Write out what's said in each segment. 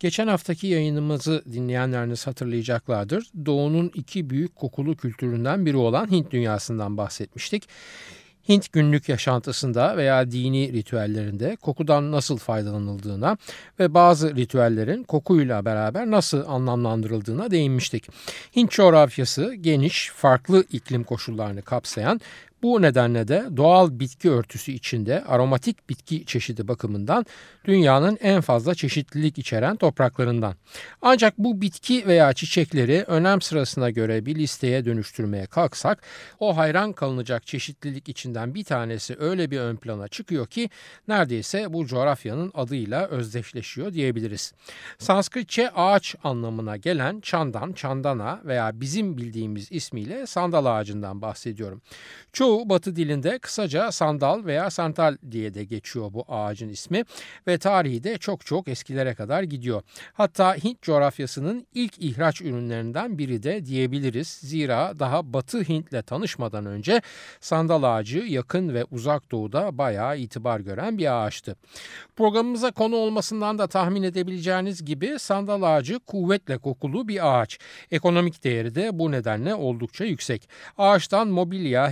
Geçen haftaki yayınımızı dinleyenleriniz hatırlayacaklardır. Doğu'nun iki büyük kokulu kültüründen biri olan Hint dünyasından bahsetmiştik. Hint günlük yaşantısında veya dini ritüellerinde kokudan nasıl faydalanıldığına ve bazı ritüellerin kokuyla beraber nasıl anlamlandırıldığına değinmiştik. Hint coğrafyası geniş, farklı iklim koşullarını kapsayan bu nedenle de doğal bitki örtüsü içinde aromatik bitki çeşidi bakımından dünyanın en fazla çeşitlilik içeren topraklarından. Ancak bu bitki veya çiçekleri önem sırasına göre bir listeye dönüştürmeye kalksak o hayran kalınacak çeşitlilik içinden bir tanesi öyle bir ön plana çıkıyor ki neredeyse bu coğrafyanın adıyla özdeşleşiyor diyebiliriz. Sanskritçe ağaç anlamına gelen çandan, çandana veya bizim bildiğimiz ismiyle sandal ağacından bahsediyorum. Çoğu batı dilinde kısaca sandal veya santal diye de geçiyor bu ağacın ismi ve tarihi de çok çok eskilere kadar gidiyor. Hatta Hint coğrafyasının ilk ihraç ürünlerinden biri de diyebiliriz. Zira daha Batı Hint'le tanışmadan önce sandal ağacı yakın ve uzak doğuda bayağı itibar gören bir ağaçtı. Programımıza konu olmasından da tahmin edebileceğiniz gibi sandal ağacı kuvvetle kokulu bir ağaç. Ekonomik değeri de bu nedenle oldukça yüksek. Ağaçtan mobilya,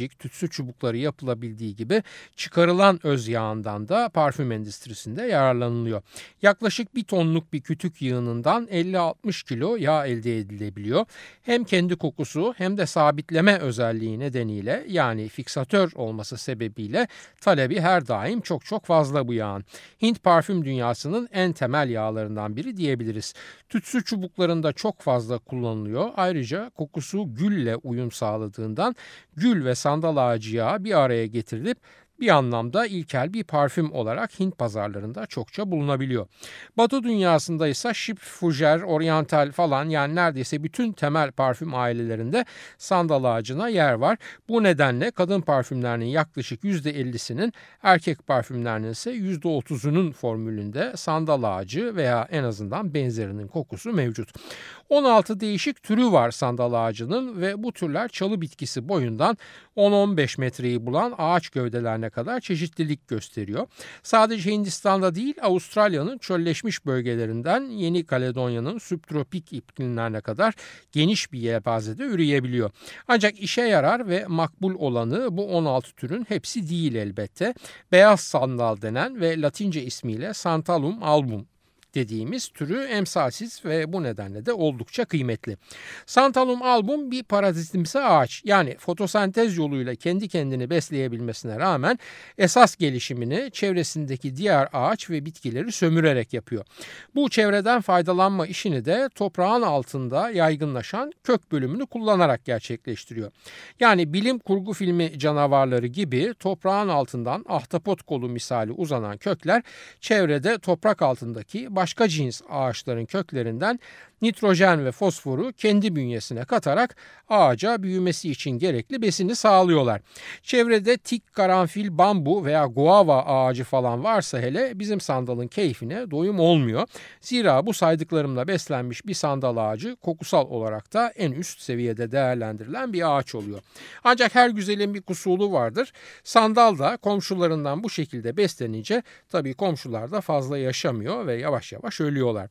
heykelcik, tütsü çubukları yapılabildiği gibi çıkarılan öz yağından da parfüm endüstrisinde yararlanılıyor. Yaklaşık bir tonluk bir kütük yığınından 50-60 kilo yağ elde edilebiliyor. Hem kendi kokusu hem de sabitleme özelliği nedeniyle yani fiksatör olması sebebiyle talebi her daim çok çok fazla bu yağın. Hint parfüm dünyasının en temel yağlarından biri diyebiliriz. Tütsü çubuklarında çok fazla kullanılıyor. Ayrıca kokusu gülle uyum sağladığından gül ve sandal ağacı yağı bir araya getirilip bir anlamda ilkel bir parfüm olarak Hint pazarlarında çokça bulunabiliyor. Batı dünyasında ise Şip, Fujer, Oriental falan yani neredeyse bütün temel parfüm ailelerinde sandal ağacına yer var. Bu nedenle kadın parfümlerinin yaklaşık %50'sinin erkek parfümlerinin ise %30'unun formülünde sandal ağacı veya en azından benzerinin kokusu mevcut. 16 değişik türü var sandal ağacının ve bu türler çalı bitkisi boyundan 10-15 metreyi bulan ağaç gövdelerine kadar çeşitlilik gösteriyor. Sadece Hindistan'da değil Avustralya'nın çölleşmiş bölgelerinden Yeni Kaledonya'nın subtropik iklimlerine kadar geniş bir yelpazede üreyebiliyor. Ancak işe yarar ve makbul olanı bu 16 türün hepsi değil elbette. Beyaz sandal denen ve Latince ismiyle Santalum album dediğimiz türü emsalsiz ve bu nedenle de oldukça kıymetli. Santalum album bir parazitimsi ağaç yani fotosentez yoluyla kendi kendini besleyebilmesine rağmen esas gelişimini çevresindeki diğer ağaç ve bitkileri sömürerek yapıyor. Bu çevreden faydalanma işini de toprağın altında yaygınlaşan kök bölümünü kullanarak gerçekleştiriyor. Yani bilim kurgu filmi canavarları gibi toprağın altından ahtapot kolu misali uzanan kökler çevrede toprak altındaki başka cins ağaçların köklerinden nitrojen ve fosforu kendi bünyesine katarak ağaca büyümesi için gerekli besini sağlıyorlar. Çevrede tik, karanfil, bambu veya guava ağacı falan varsa hele bizim sandalın keyfine doyum olmuyor. Zira bu saydıklarımla beslenmiş bir sandal ağacı kokusal olarak da en üst seviyede değerlendirilen bir ağaç oluyor. Ancak her güzelin bir kusulu vardır. Sandal da komşularından bu şekilde beslenince tabii komşular da fazla yaşamıyor ve yavaş yavaş ölüyorlar.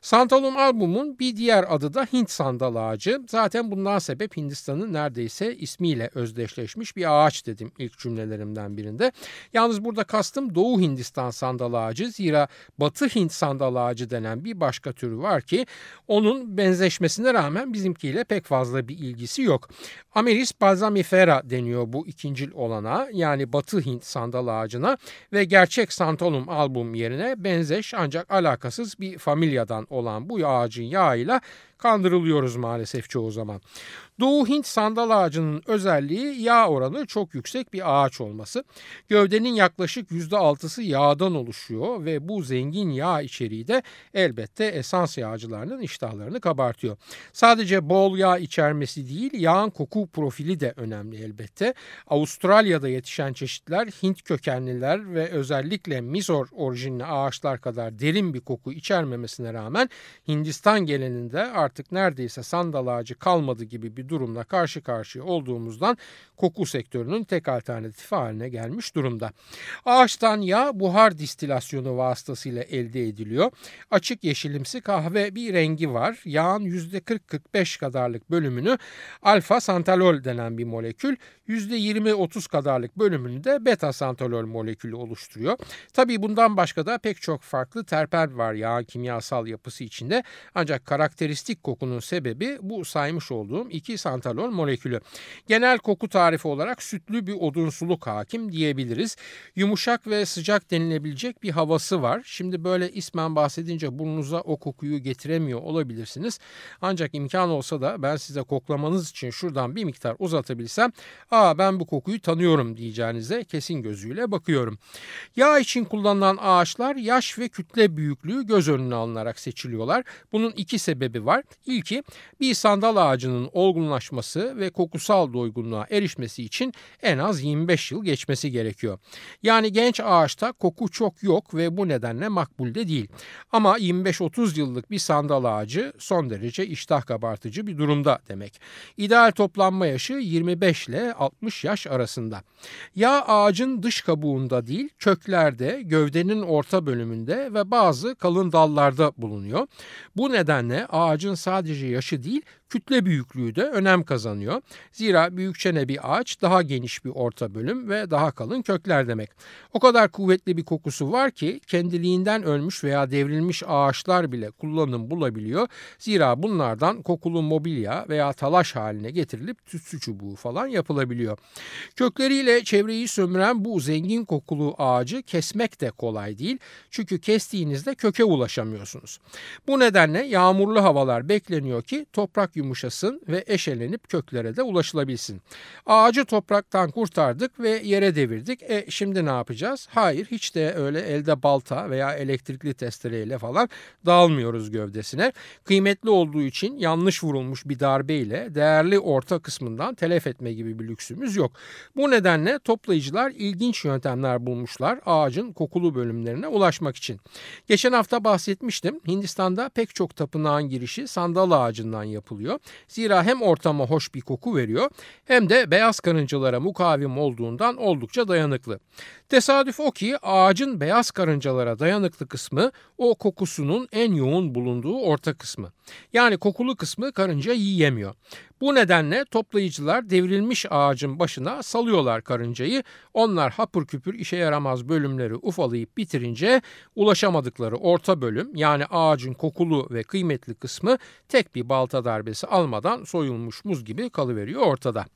Santalum albumun bir diğer adı da Hint sandal ağacı. Zaten bundan sebep Hindistan'ın neredeyse ismiyle özdeşleşmiş bir ağaç dedim ilk cümlelerimden birinde. Yalnız burada kastım Doğu Hindistan sandal ağacı. Zira Batı Hint sandal ağacı denen bir başka türü var ki onun benzeşmesine rağmen bizimkiyle pek fazla bir ilgisi yok. Ameris balsamifera deniyor bu ikincil olana yani Batı Hint sandal ağacına ve gerçek Santalum album yerine benzeş ancak alakasız bir familyadan olan bu ağacın yağıyla kandırılıyoruz maalesef çoğu zaman. Doğu Hint sandal ağacının özelliği yağ oranı çok yüksek bir ağaç olması. Gövdenin yaklaşık %6'sı yağdan oluşuyor ve bu zengin yağ içeriği de elbette esans yağcılarının iştahlarını kabartıyor. Sadece bol yağ içermesi değil yağın koku profili de önemli elbette. Avustralya'da yetişen çeşitler Hint kökenliler ve özellikle Mizor orijinli ağaçlar kadar derin bir koku içermemesine rağmen Hindistan geleninde artık neredeyse sandal ağacı kalmadı gibi bir durumla karşı karşıya olduğumuzdan koku sektörünün tek alternatifi haline gelmiş durumda. Ağaçtan yağ buhar distilasyonu vasıtasıyla elde ediliyor. Açık yeşilimsi kahve bir rengi var. Yağın %40-45 kadarlık bölümünü alfa santalol denen bir molekül, %20-30 kadarlık bölümünü de beta santalol molekülü oluşturuyor. Tabii bundan başka da pek çok farklı terpen var yağ kimyasal yapısı içinde. Ancak karakteristik kokunun sebebi bu saymış olduğum iki santalol molekülü. Genel koku tarifi olarak sütlü bir odunsuluk hakim diyebiliriz. Yumuşak ve sıcak denilebilecek bir havası var. Şimdi böyle ismen bahsedince burnunuza o kokuyu getiremiyor olabilirsiniz. Ancak imkan olsa da ben size koklamanız için şuradan bir miktar uzatabilsem ''Aa ben bu kokuyu tanıyorum'' diyeceğinize kesin gözüyle bakıyorum. Yağ için kullanılan ağaçlar yaş ve kütle büyüklüğü göz önüne alınarak seçiliyorlar. Bunun iki sebebi var. İlki bir sandal ağacının olgunlaşması ve kokusal doygunluğa erişmesi için en az 25 yıl geçmesi gerekiyor. Yani genç ağaçta koku çok yok ve bu nedenle makbulde değil. Ama 25-30 yıllık bir sandal ağacı son derece iştah kabartıcı bir durumda demek. İdeal toplanma yaşı 25 ile 60 yaş arasında. Yağ ağacın dış kabuğunda değil köklerde, gövdenin orta bölümünde ve bazı kalın dallarda bulunuyor. Bu nedenle ağacın sadece yaşı değil kütle büyüklüğü de önem kazanıyor. Zira büyükçene bir ağaç daha geniş bir orta bölüm ve daha kalın kökler demek. O kadar kuvvetli bir kokusu var ki kendiliğinden ölmüş veya devrilmiş ağaçlar bile kullanım bulabiliyor. Zira bunlardan kokulu mobilya veya talaş haline getirilip tütsü çubuğu falan yapılabiliyor. Kökleriyle çevreyi sömüren bu zengin kokulu ağacı kesmek de kolay değil. Çünkü kestiğinizde köke ulaşamıyorsunuz. Bu nedenle yağmurlu havalar bekleniyor ki toprak yumuşasın ve eşelenip köklere de ulaşılabilsin. Ağacı topraktan kurtardık ve yere devirdik. E şimdi ne yapacağız? Hayır hiç de öyle elde balta veya elektrikli testereyle falan dağılmıyoruz gövdesine. Kıymetli olduğu için yanlış vurulmuş bir darbeyle değerli orta kısmından telef etme gibi bir lüksümüz yok. Bu nedenle toplayıcılar ilginç yöntemler bulmuşlar ağacın kokulu bölümlerine ulaşmak için. Geçen hafta bahsetmiştim. Hindistan'da pek çok tapınağın girişi sandal ağacından yapılıyor. Zira hem ortama hoş bir koku veriyor hem de beyaz karıncalara mukavim olduğundan oldukça dayanıklı. Tesadüf o ki ağacın beyaz karıncalara dayanıklı kısmı o kokusunun en yoğun bulunduğu orta kısmı. Yani kokulu kısmı karınca yiyemiyor. Bu nedenle toplayıcılar devrilmiş ağacın başına salıyorlar karıncayı. Onlar hapır küpür işe yaramaz bölümleri ufalayıp bitirince ulaşamadıkları orta bölüm yani ağacın kokulu ve kıymetli kısmı tek bir balta darbesi almadan soyulmuş muz gibi kalıveriyor ortada.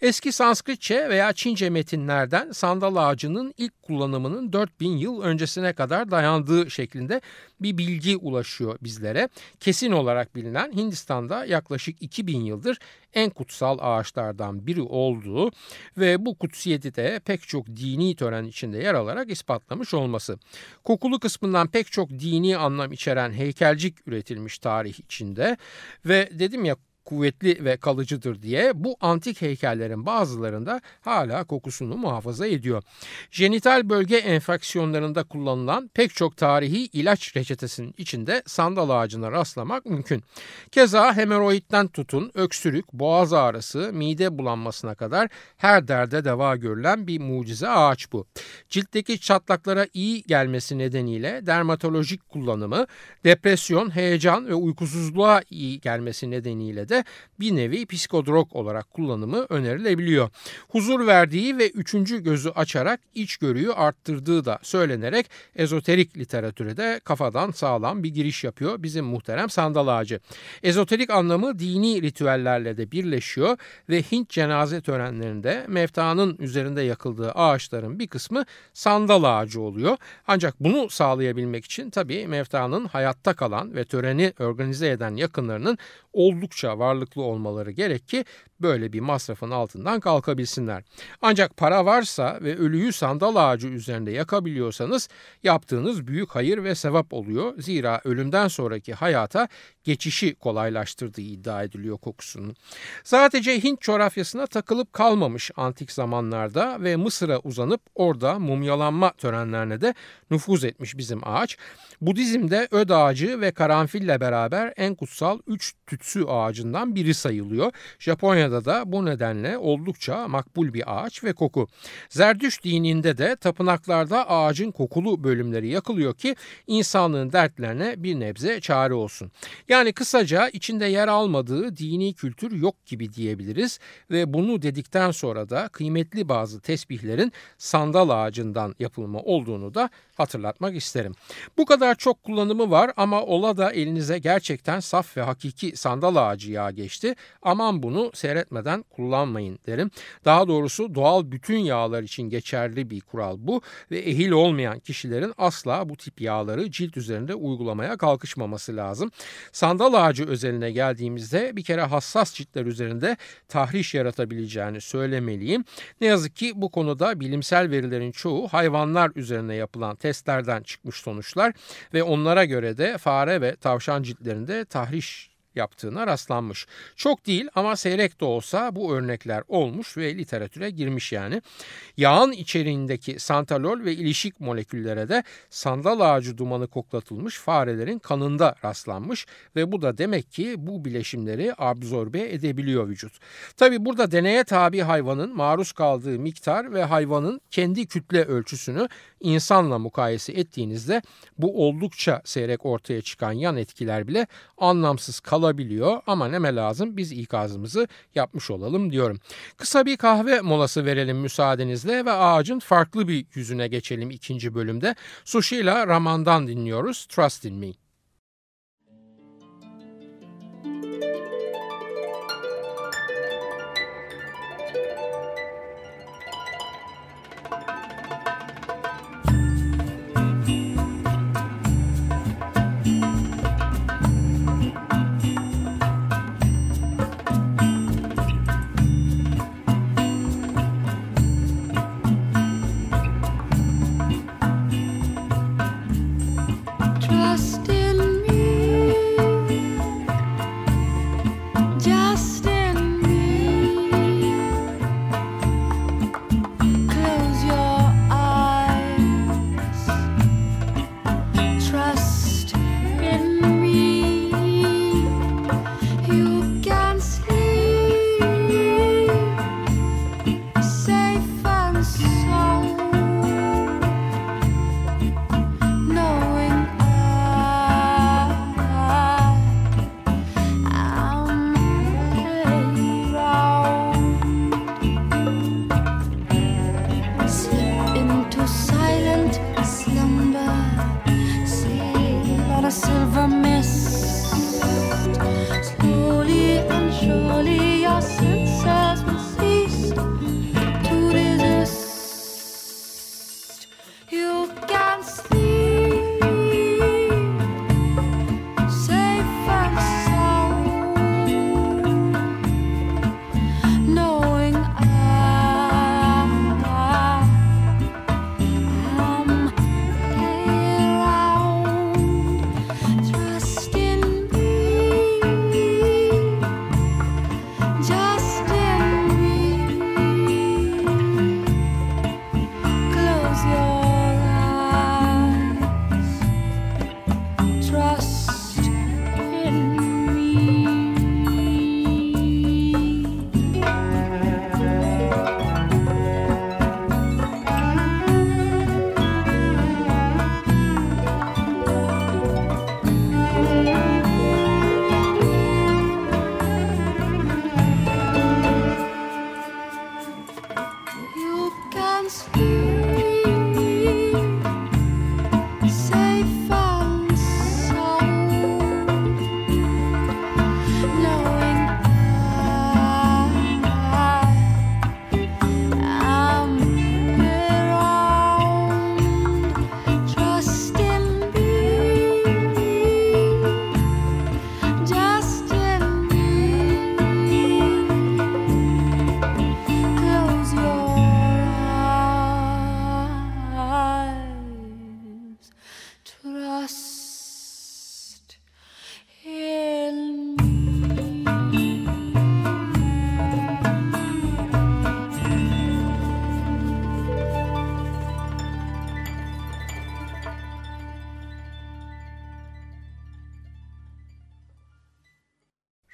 Eski Sanskritçe veya Çince metinlerden sandal ağacının ilk kullanımının 4000 yıl öncesine kadar dayandığı şeklinde bir bilgi ulaşıyor bizlere. Kesin olarak bilinen Hindistan'da yaklaşık 2000 yıldır en kutsal ağaçlardan biri olduğu ve bu kutsiyeti de pek çok dini tören içinde yer alarak ispatlamış olması. Kokulu kısmından pek çok dini anlam içeren heykelcik üretilmiş tarih içinde ve dedim ya kuvvetli ve kalıcıdır diye bu antik heykellerin bazılarında hala kokusunu muhafaza ediyor. Jenital bölge enfeksiyonlarında kullanılan pek çok tarihi ilaç reçetesinin içinde sandal ağacına rastlamak mümkün. Keza hemoroidden tutun öksürük, boğaz ağrısı, mide bulanmasına kadar her derde deva görülen bir mucize ağaç bu. Ciltteki çatlaklara iyi gelmesi nedeniyle dermatolojik kullanımı, depresyon, heyecan ve uykusuzluğa iyi gelmesi nedeniyle de bir nevi psikodrog olarak kullanımı önerilebiliyor. Huzur verdiği ve üçüncü gözü açarak içgörüyü arttırdığı da söylenerek ezoterik literatüre de kafadan sağlam bir giriş yapıyor bizim muhterem sandal ağacı. Ezoterik anlamı dini ritüellerle de birleşiyor ve Hint cenaze törenlerinde meftanın üzerinde yakıldığı ağaçların bir kısmı sandal ağacı oluyor. Ancak bunu sağlayabilmek için tabii meftanın hayatta kalan ve töreni organize eden yakınlarının oldukça varlıklı olmaları gerek ki böyle bir masrafın altından kalkabilsinler. Ancak para varsa ve ölüyü sandal ağacı üzerinde yakabiliyorsanız yaptığınız büyük hayır ve sevap oluyor. Zira ölümden sonraki hayata geçişi kolaylaştırdığı iddia ediliyor kokusunun. Sadece Hint coğrafyasına takılıp kalmamış antik zamanlarda ve Mısır'a uzanıp orada mumyalanma törenlerine de nüfuz etmiş bizim ağaç. Budizm'de öd ağacı ve karanfille beraber en kutsal üç tütsü ağacından biri sayılıyor. Japonya'da da bu nedenle oldukça makbul bir ağaç ve koku. Zerdüş dininde de tapınaklarda ağacın kokulu bölümleri yakılıyor ki insanlığın dertlerine bir nebze çare olsun. Yani kısaca içinde yer almadığı dini kültür yok gibi diyebiliriz ve bunu dedikten sonra da kıymetli bazı tesbihlerin sandal ağacından yapılma olduğunu da hatırlatmak isterim. Bu kadar çok kullanımı var ama ola da elinize gerçekten saf ve hakiki sandal ağacı yağı geçti. Aman bunu seyretmeden kullanmayın derim. Daha doğrusu doğal bütün yağlar için geçerli bir kural bu ve ehil olmayan kişilerin asla bu tip yağları cilt üzerinde uygulamaya kalkışmaması lazım. Sandal ağacı özeline geldiğimizde bir kere hassas ciltler üzerinde tahriş yaratabileceğini söylemeliyim. Ne yazık ki bu konuda bilimsel verilerin çoğu hayvanlar üzerine yapılan testlerden çıkmış sonuçlar ve onlara göre de fare ve tavşan ciltlerinde tahriş yaptığına rastlanmış. Çok değil ama seyrek de olsa bu örnekler olmuş ve literatüre girmiş yani. Yağın içeriğindeki santalol ve ilişik moleküllere de sandal ağacı dumanı koklatılmış farelerin kanında rastlanmış ve bu da demek ki bu bileşimleri absorbe edebiliyor vücut. Tabi burada deneye tabi hayvanın maruz kaldığı miktar ve hayvanın kendi kütle ölçüsünü insanla mukayese ettiğinizde bu oldukça seyrek ortaya çıkan yan etkiler bile anlamsız kalabiliyor ama neme lazım biz ikazımızı yapmış olalım diyorum. Kısa bir kahve molası verelim müsaadenizle ve ağacın farklı bir yüzüne geçelim ikinci bölümde. Sushila Raman'dan dinliyoruz Trust in Me.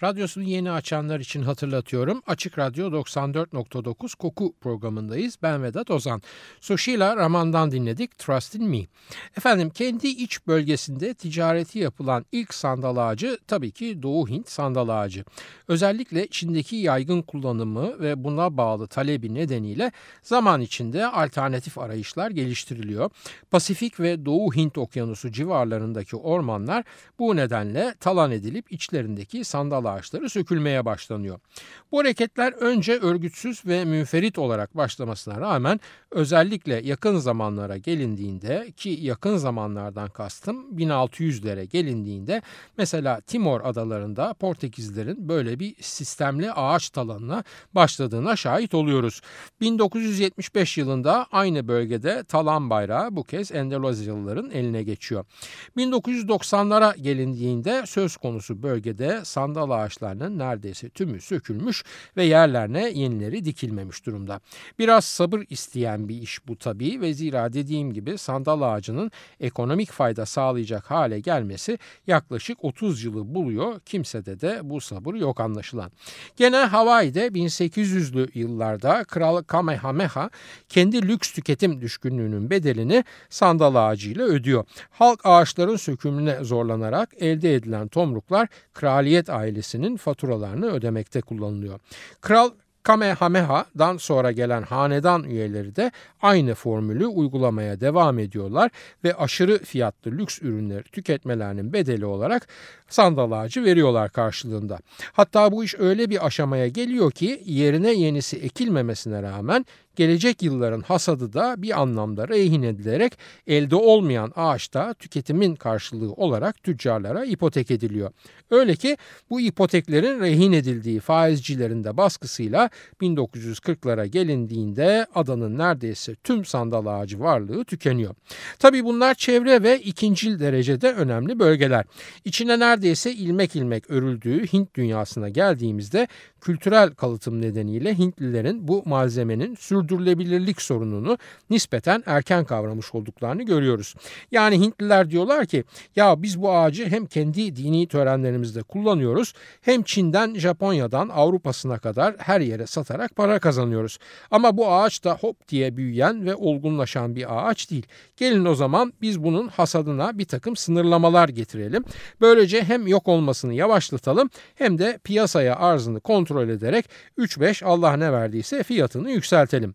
Radyosunu yeni açanlar için hatırlatıyorum. Açık Radyo 94.9 Koku programındayız. Ben Vedat Ozan. Sushila Raman'dan dinledik Trust in Me. Efendim kendi iç bölgesinde ticareti yapılan ilk sandal ağacı tabii ki Doğu Hint sandal ağacı. Özellikle Çin'deki yaygın kullanımı ve buna bağlı talebi nedeniyle zaman içinde alternatif arayışlar geliştiriliyor. Pasifik ve Doğu Hint okyanusu civarlarındaki ormanlar bu nedenle talan edilip içlerindeki sandal ağaçları sökülmeye başlanıyor. Bu hareketler önce örgütsüz ve münferit olarak başlamasına rağmen özellikle yakın zamanlara gelindiğinde ki yakın zamanlardan kastım 1600'lere gelindiğinde mesela Timor adalarında Portekizlerin böyle bir sistemli ağaç talanına başladığına şahit oluyoruz. 1975 yılında aynı bölgede talan bayrağı bu kez Endonezyalıların eline geçiyor. 1990'lara gelindiğinde söz konusu bölgede sandal ağaçlarının neredeyse tümü sökülmüş ve yerlerine yenileri dikilmemiş durumda. Biraz sabır isteyen bir iş bu tabii ve zira dediğim gibi sandal ağacının ekonomik fayda sağlayacak hale gelmesi yaklaşık 30 yılı buluyor. Kimsede de bu sabır yok anlaşılan. Gene Hawaii'de 1800'lü yıllarda Kral Kamehameha kendi lüks tüketim düşkünlüğünün bedelini sandal ağacıyla ödüyor. Halk ağaçların sökümüne zorlanarak elde edilen tomruklar kraliyet ailesinin faturalarını ödemekte kullanılıyor. Kral Kamehameha'dan sonra gelen hanedan üyeleri de aynı formülü uygulamaya devam ediyorlar ve aşırı fiyatlı lüks ürünleri tüketmelerinin bedeli olarak sandal ağacı veriyorlar karşılığında. Hatta bu iş öyle bir aşamaya geliyor ki yerine yenisi ekilmemesine rağmen gelecek yılların hasadı da bir anlamda rehin edilerek elde olmayan ağaçta tüketimin karşılığı olarak tüccarlara ipotek ediliyor. Öyle ki bu ipoteklerin rehin edildiği faizcilerin de baskısıyla 1940'lara gelindiğinde adanın neredeyse tüm sandal ağacı varlığı tükeniyor. Tabii bunlar çevre ve ikincil derecede önemli bölgeler. İçine neredeyse ilmek ilmek örüldüğü Hint dünyasına geldiğimizde kültürel kalıtım nedeniyle Hintlilerin bu malzemenin sürdürülebilirlik sorununu nispeten erken kavramış olduklarını görüyoruz. Yani Hintliler diyorlar ki ya biz bu ağacı hem kendi dini törenlerimizde kullanıyoruz hem Çin'den Japonya'dan Avrupa'sına kadar her yere satarak para kazanıyoruz. Ama bu ağaç da hop diye büyüyen ve olgunlaşan bir ağaç değil. Gelin o zaman biz bunun hasadına bir takım sınırlamalar getirelim. Böylece hem yok olmasını yavaşlatalım hem de piyasaya arzını kontrol ederek 3-5 Allah ne verdiyse fiyatını yükseltelim.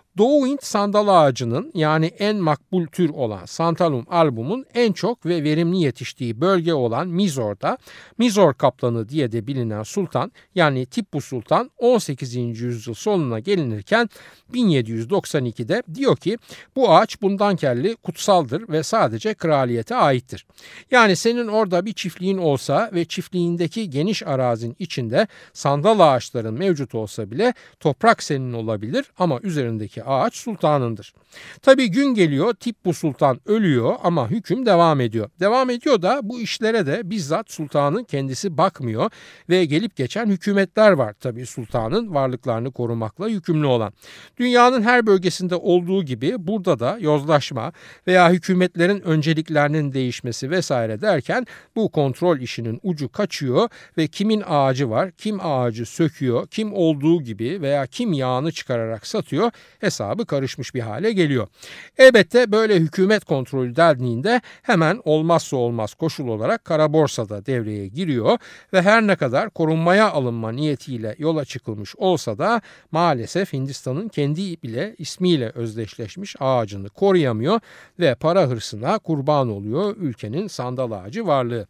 Doğu Hint sandal ağacının yani en makbul tür olan Santalum album'un en çok ve verimli yetiştiği bölge olan Mizor'da Mizor kaplanı diye de bilinen sultan yani Tippu Sultan 18. yüzyıl sonuna gelinirken 1792'de diyor ki bu ağaç bundan kelli kutsaldır ve sadece kraliyete aittir. Yani senin orada bir çiftliğin olsa ve çiftliğindeki geniş arazin içinde sandal ağaçların mevcut olsa bile toprak senin olabilir ama üzerindeki ağaç sultanındır. Tabi gün geliyor Tippu Sultan ölüyor ama hüküm devam ediyor. Devam ediyor da bu işlere de bizzat sultanın kendisi bakmıyor ve gelip geçen hükümetler var tabi sultanın varlıklarını korumakla yükümlü olan. Dünyanın her bölgesinde olduğu gibi burada da yozlaşma veya hükümetlerin önceliklerinin değişmesi vesaire derken bu kontrol işinin ucu kaçıyor ve kimin ağacı var, kim ağacı söküyor, kim olduğu gibi veya kim yağını çıkararak satıyor hesabı karışmış bir hale geliyor. Elbette böyle hükümet kontrolü dendiğinde hemen olmazsa olmaz koşul olarak kara borsada devreye giriyor ve her ne kadar korunmaya alınma niyetiyle yola çıkılmış olsa da maalesef Hindistan'ın kendi bile ismiyle özdeşleşmiş ağacını koruyamıyor ve para hırsına kurban oluyor ülkenin sandal ağacı varlığı.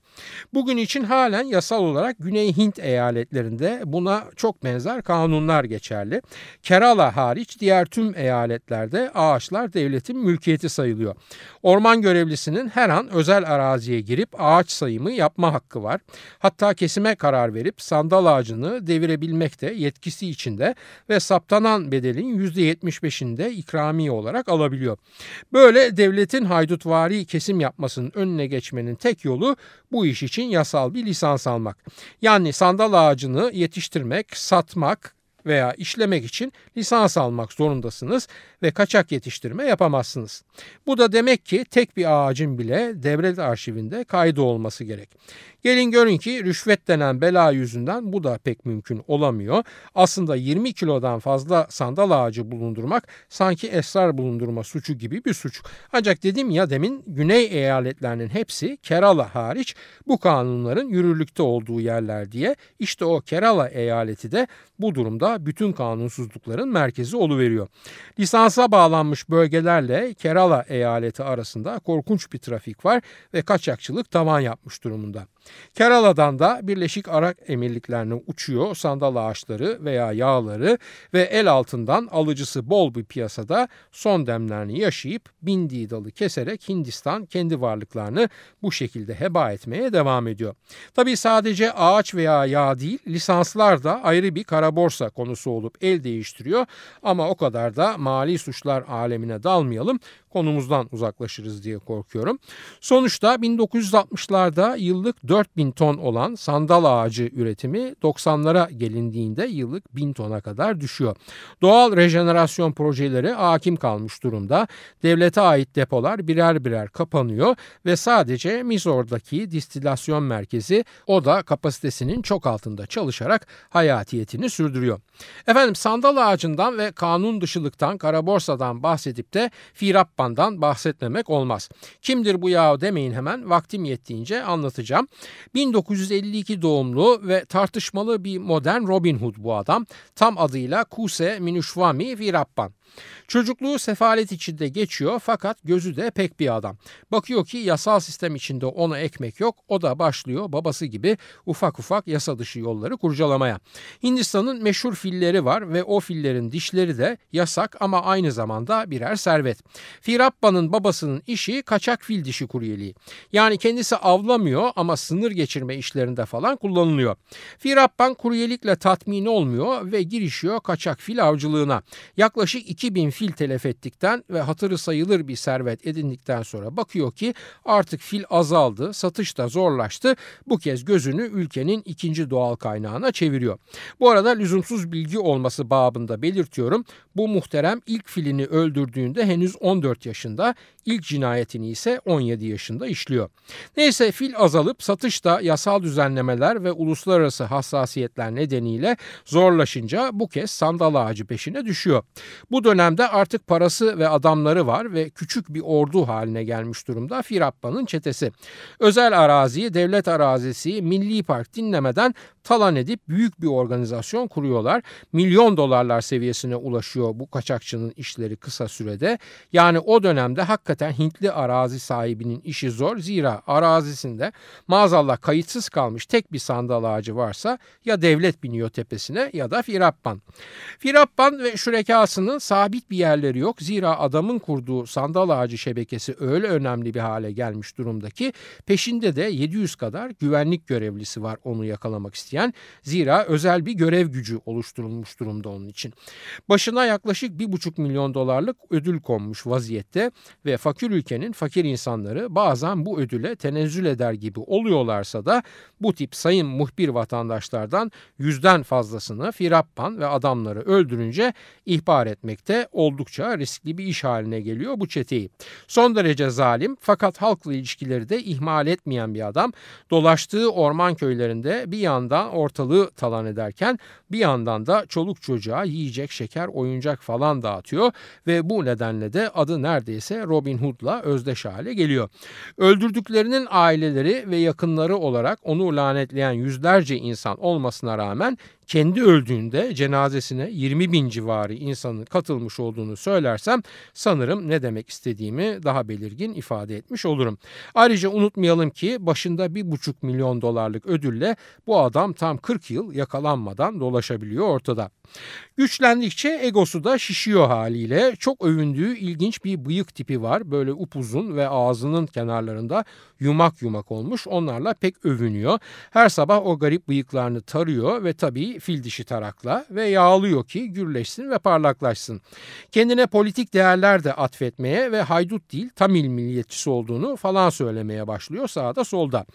Bugün için halen yasal olarak Güney Hint eyaletlerinde buna çok benzer kanunlar geçerli. Kerala hariç diğer tüm eyaletlerde ağaçlar devletin mülkiyeti sayılıyor. Orman görevlisinin her an özel araziye girip ağaç sayımı yapma hakkı var. Hatta kesime karar verip sandal ağacını devirebilmek de yetkisi içinde ve saptanan bedelin %75'inde ikramiye olarak alabiliyor. Böyle devletin haydutvari kesim yapmasının önüne geçmenin tek yolu bu iş için yasal bir lisans almak. Yani sandal ağacını yetiştirmek, satmak, veya işlemek için lisans almak zorundasınız ve kaçak yetiştirme yapamazsınız. Bu da demek ki tek bir ağacın bile devlet arşivinde kaydı olması gerek. Gelin görün ki rüşvet denen bela yüzünden bu da pek mümkün olamıyor. Aslında 20 kilodan fazla sandal ağacı bulundurmak sanki esrar bulundurma suçu gibi bir suç. Ancak dedim ya demin güney eyaletlerinin hepsi Kerala hariç bu kanunların yürürlükte olduğu yerler diye işte o Kerala eyaleti de bu durumda bütün kanunsuzlukların merkezi oluveriyor. Lisansa bağlanmış bölgelerle Kerala eyaleti arasında korkunç bir trafik var ve kaçakçılık tavan yapmış durumunda. Kerala'dan da Birleşik Arap Emirliklerine uçuyor sandal ağaçları veya yağları ve el altından alıcısı bol bir piyasada son demlerini yaşayıp bindiği dalı keserek Hindistan kendi varlıklarını bu şekilde heba etmeye devam ediyor. Tabi sadece ağaç veya yağ değil lisanslar da ayrı bir kara borsa konusu olup el değiştiriyor ama o kadar da mali suçlar alemine dalmayalım konumuzdan uzaklaşırız diye korkuyorum. Sonuçta 1960'larda yıllık 4000 ton olan sandal ağacı üretimi 90'lara gelindiğinde yıllık 1000 tona kadar düşüyor. Doğal rejenerasyon projeleri hakim kalmış durumda. Devlete ait depolar birer birer kapanıyor ve sadece Mizor'daki distilasyon merkezi o da kapasitesinin çok altında çalışarak hayatiyetini sürdürüyor. Efendim sandal ağacından ve kanun dışılıktan, kara borsadan bahsedip de Firappan'dan bahsetmemek olmaz. Kimdir bu yahu demeyin hemen vaktim yettiğince anlatacağım. 1952 doğumlu ve tartışmalı bir modern Robin Hood bu adam. Tam adıyla Kuse Minushwami Virappan. Çocukluğu sefalet içinde geçiyor fakat gözü de pek bir adam. Bakıyor ki yasal sistem içinde ona ekmek yok. O da başlıyor babası gibi ufak ufak yasa dışı yolları kurcalamaya. Hindistan'ın meşhur filleri var ve o fillerin dişleri de yasak ama aynı zamanda birer servet. Firappa'nın babasının işi kaçak fil dişi kuryeliği. Yani kendisi avlamıyor ama sınır geçirme işlerinde falan kullanılıyor. Firappan kuryelikle tatmin olmuyor ve girişiyor kaçak fil avcılığına. Yaklaşık 2000 fil telef ettikten ve hatırı sayılır bir servet edindikten sonra bakıyor ki artık fil azaldı, satış da zorlaştı. Bu kez gözünü ülkenin ikinci doğal kaynağına çeviriyor. Bu arada lüzumsuz bilgi olması babında belirtiyorum. Bu muhterem ilk filini öldürdüğünde henüz 14 yaşında, ilk cinayetini ise 17 yaşında işliyor. Neyse fil azalıp satışta yasal düzenlemeler ve uluslararası hassasiyetler nedeniyle zorlaşınca bu kez sandal ağacı peşine düşüyor. Bu dönemde artık parası ve adamları var ve küçük bir ordu haline gelmiş durumda Firappa'nın çetesi. Özel araziyi devlet arazisi, milli park dinlemeden talan edip büyük bir organizasyon kuruyorlar. Milyon dolarlar seviyesine ulaşıyor bu kaçakçının işleri kısa sürede. Yani o dönemde hakikaten Hintli arazi sahibinin işi zor. Zira arazisinde maazallah kayıtsız kalmış tek bir sandal ağacı varsa ya devlet biniyor tepesine ya da Firappan. Firappan ve şürekasının sabit bir yerleri yok. Zira adamın kurduğu sandal ağacı şebekesi öyle önemli bir hale gelmiş durumdaki peşinde de 700 kadar güvenlik görevlisi var onu yakalamak isteyen isteyen zira özel bir görev gücü oluşturulmuş durumda onun için. Başına yaklaşık bir buçuk milyon dolarlık ödül konmuş vaziyette ve fakir ülkenin fakir insanları bazen bu ödüle tenezzül eder gibi oluyorlarsa da bu tip sayın muhbir vatandaşlardan yüzden fazlasını Firappan ve adamları öldürünce ihbar etmekte oldukça riskli bir iş haline geliyor bu çeteyi. Son derece zalim fakat halkla ilişkileri de ihmal etmeyen bir adam dolaştığı orman köylerinde bir ortalığı talan ederken bir yandan da çoluk çocuğa yiyecek, şeker, oyuncak falan dağıtıyor ve bu nedenle de adı neredeyse Robin Hood'la özdeş hale geliyor. Öldürdüklerinin aileleri ve yakınları olarak onu lanetleyen yüzlerce insan olmasına rağmen kendi öldüğünde cenazesine 20 bin civarı insanın katılmış olduğunu söylersem sanırım ne demek istediğimi daha belirgin ifade etmiş olurum. Ayrıca unutmayalım ki başında bir buçuk milyon dolarlık ödülle bu adam tam 40 yıl yakalanmadan dolaşabiliyor ortada. Güçlendikçe egosu da şişiyor haliyle. Çok övündüğü ilginç bir bıyık tipi var. Böyle upuzun ve ağzının kenarlarında yumak yumak olmuş. Onlarla pek övünüyor. Her sabah o garip bıyıklarını tarıyor ve tabii fil dişi tarakla ve yağlıyor ki gürleşsin ve parlaklaşsın. Kendine politik değerler de atfetmeye ve haydut değil Tamil milliyetçisi olduğunu falan söylemeye başlıyor sağda solda.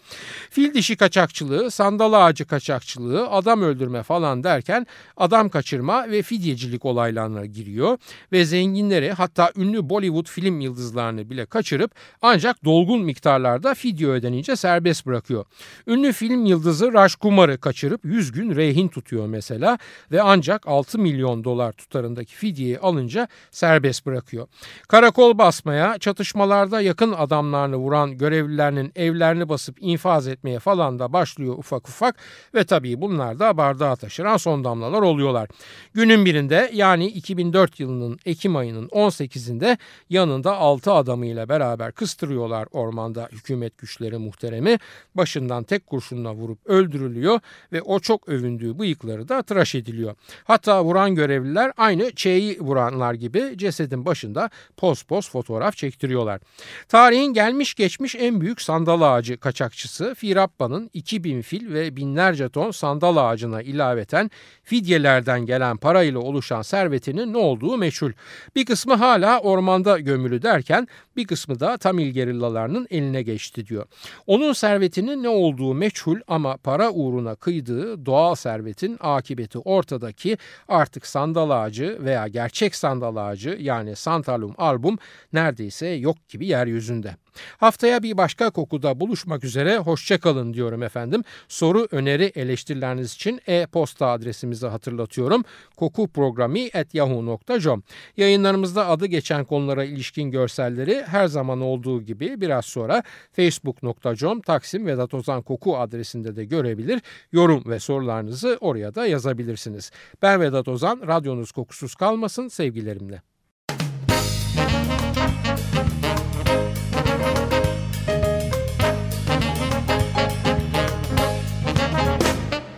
Fil dişi kaçakçılığı, sandal ağacı kaçakçılığı, adam öldürme falan derken adam kaçırma ve fidyecilik olaylarına giriyor ve zenginleri hatta ünlü Bollywood film yıldızlarını bile kaçırıp ancak dolgun miktarlarda fidye ödenince serbest bırakıyor. Ünlü film yıldızı Raj Kumar'ı kaçırıp 100 gün rehin tutuyor mesela ve ancak 6 milyon dolar tutarındaki fidyeyi alınca serbest bırakıyor. Karakol basmaya, çatışmalarda yakın adamlarını vuran görevlilerinin evlerini basıp infaz etmeye falan da başlıyor ufak ufak ve tabii bunlar da bardağa taşıran son damlalar oluyorlar. Günün birinde yani 2004 yılının Ekim ayının 18'inde yanında 6 adamıyla beraber kıstırıyorlar ormanda hükümet güçleri muhteremi. Başından tek kurşunla vurup öldürülüyor ve o çok övündüğü bıyıkları da tıraş ediliyor. Hatta vuran görevliler aynı Ç'yi vuranlar gibi cesedin başında poz poz fotoğraf çektiriyorlar. Tarihin gelmiş geçmiş en büyük sandal ağacı kaçakçısı Firappa'nın 2000 fil ve binlerce ton sandal ağacına ilaveten fidyelerden gelen parayla oluşan servetinin ne olduğu meçhul. Bir kısmı hala ormanda gömülü derken bir kısmı da Tamil gerillalarının eline geçti diyor. Onun servetinin ne olduğu meçhul ama para uğruna kıydığı doğal servetin akıbeti ortadaki artık sandal ağacı veya gerçek sandal ağacı yani Santalum album neredeyse yok gibi yeryüzünde. Haftaya bir başka kokuda buluşmak üzere hoşçakalın diyorum efendim. Soru, öneri, eleştirileriniz için e-posta adresimizi hatırlatıyorum. kokuprogrami.yahoo.com Yayınlarımızda adı geçen konulara ilişkin görselleri her zaman olduğu gibi biraz sonra facebook.com Taksim Vedat Ozan Koku adresinde de görebilir. Yorum ve sorularınızı oraya da yazabilirsiniz. Ben Vedat Ozan, radyonuz kokusuz kalmasın sevgilerimle.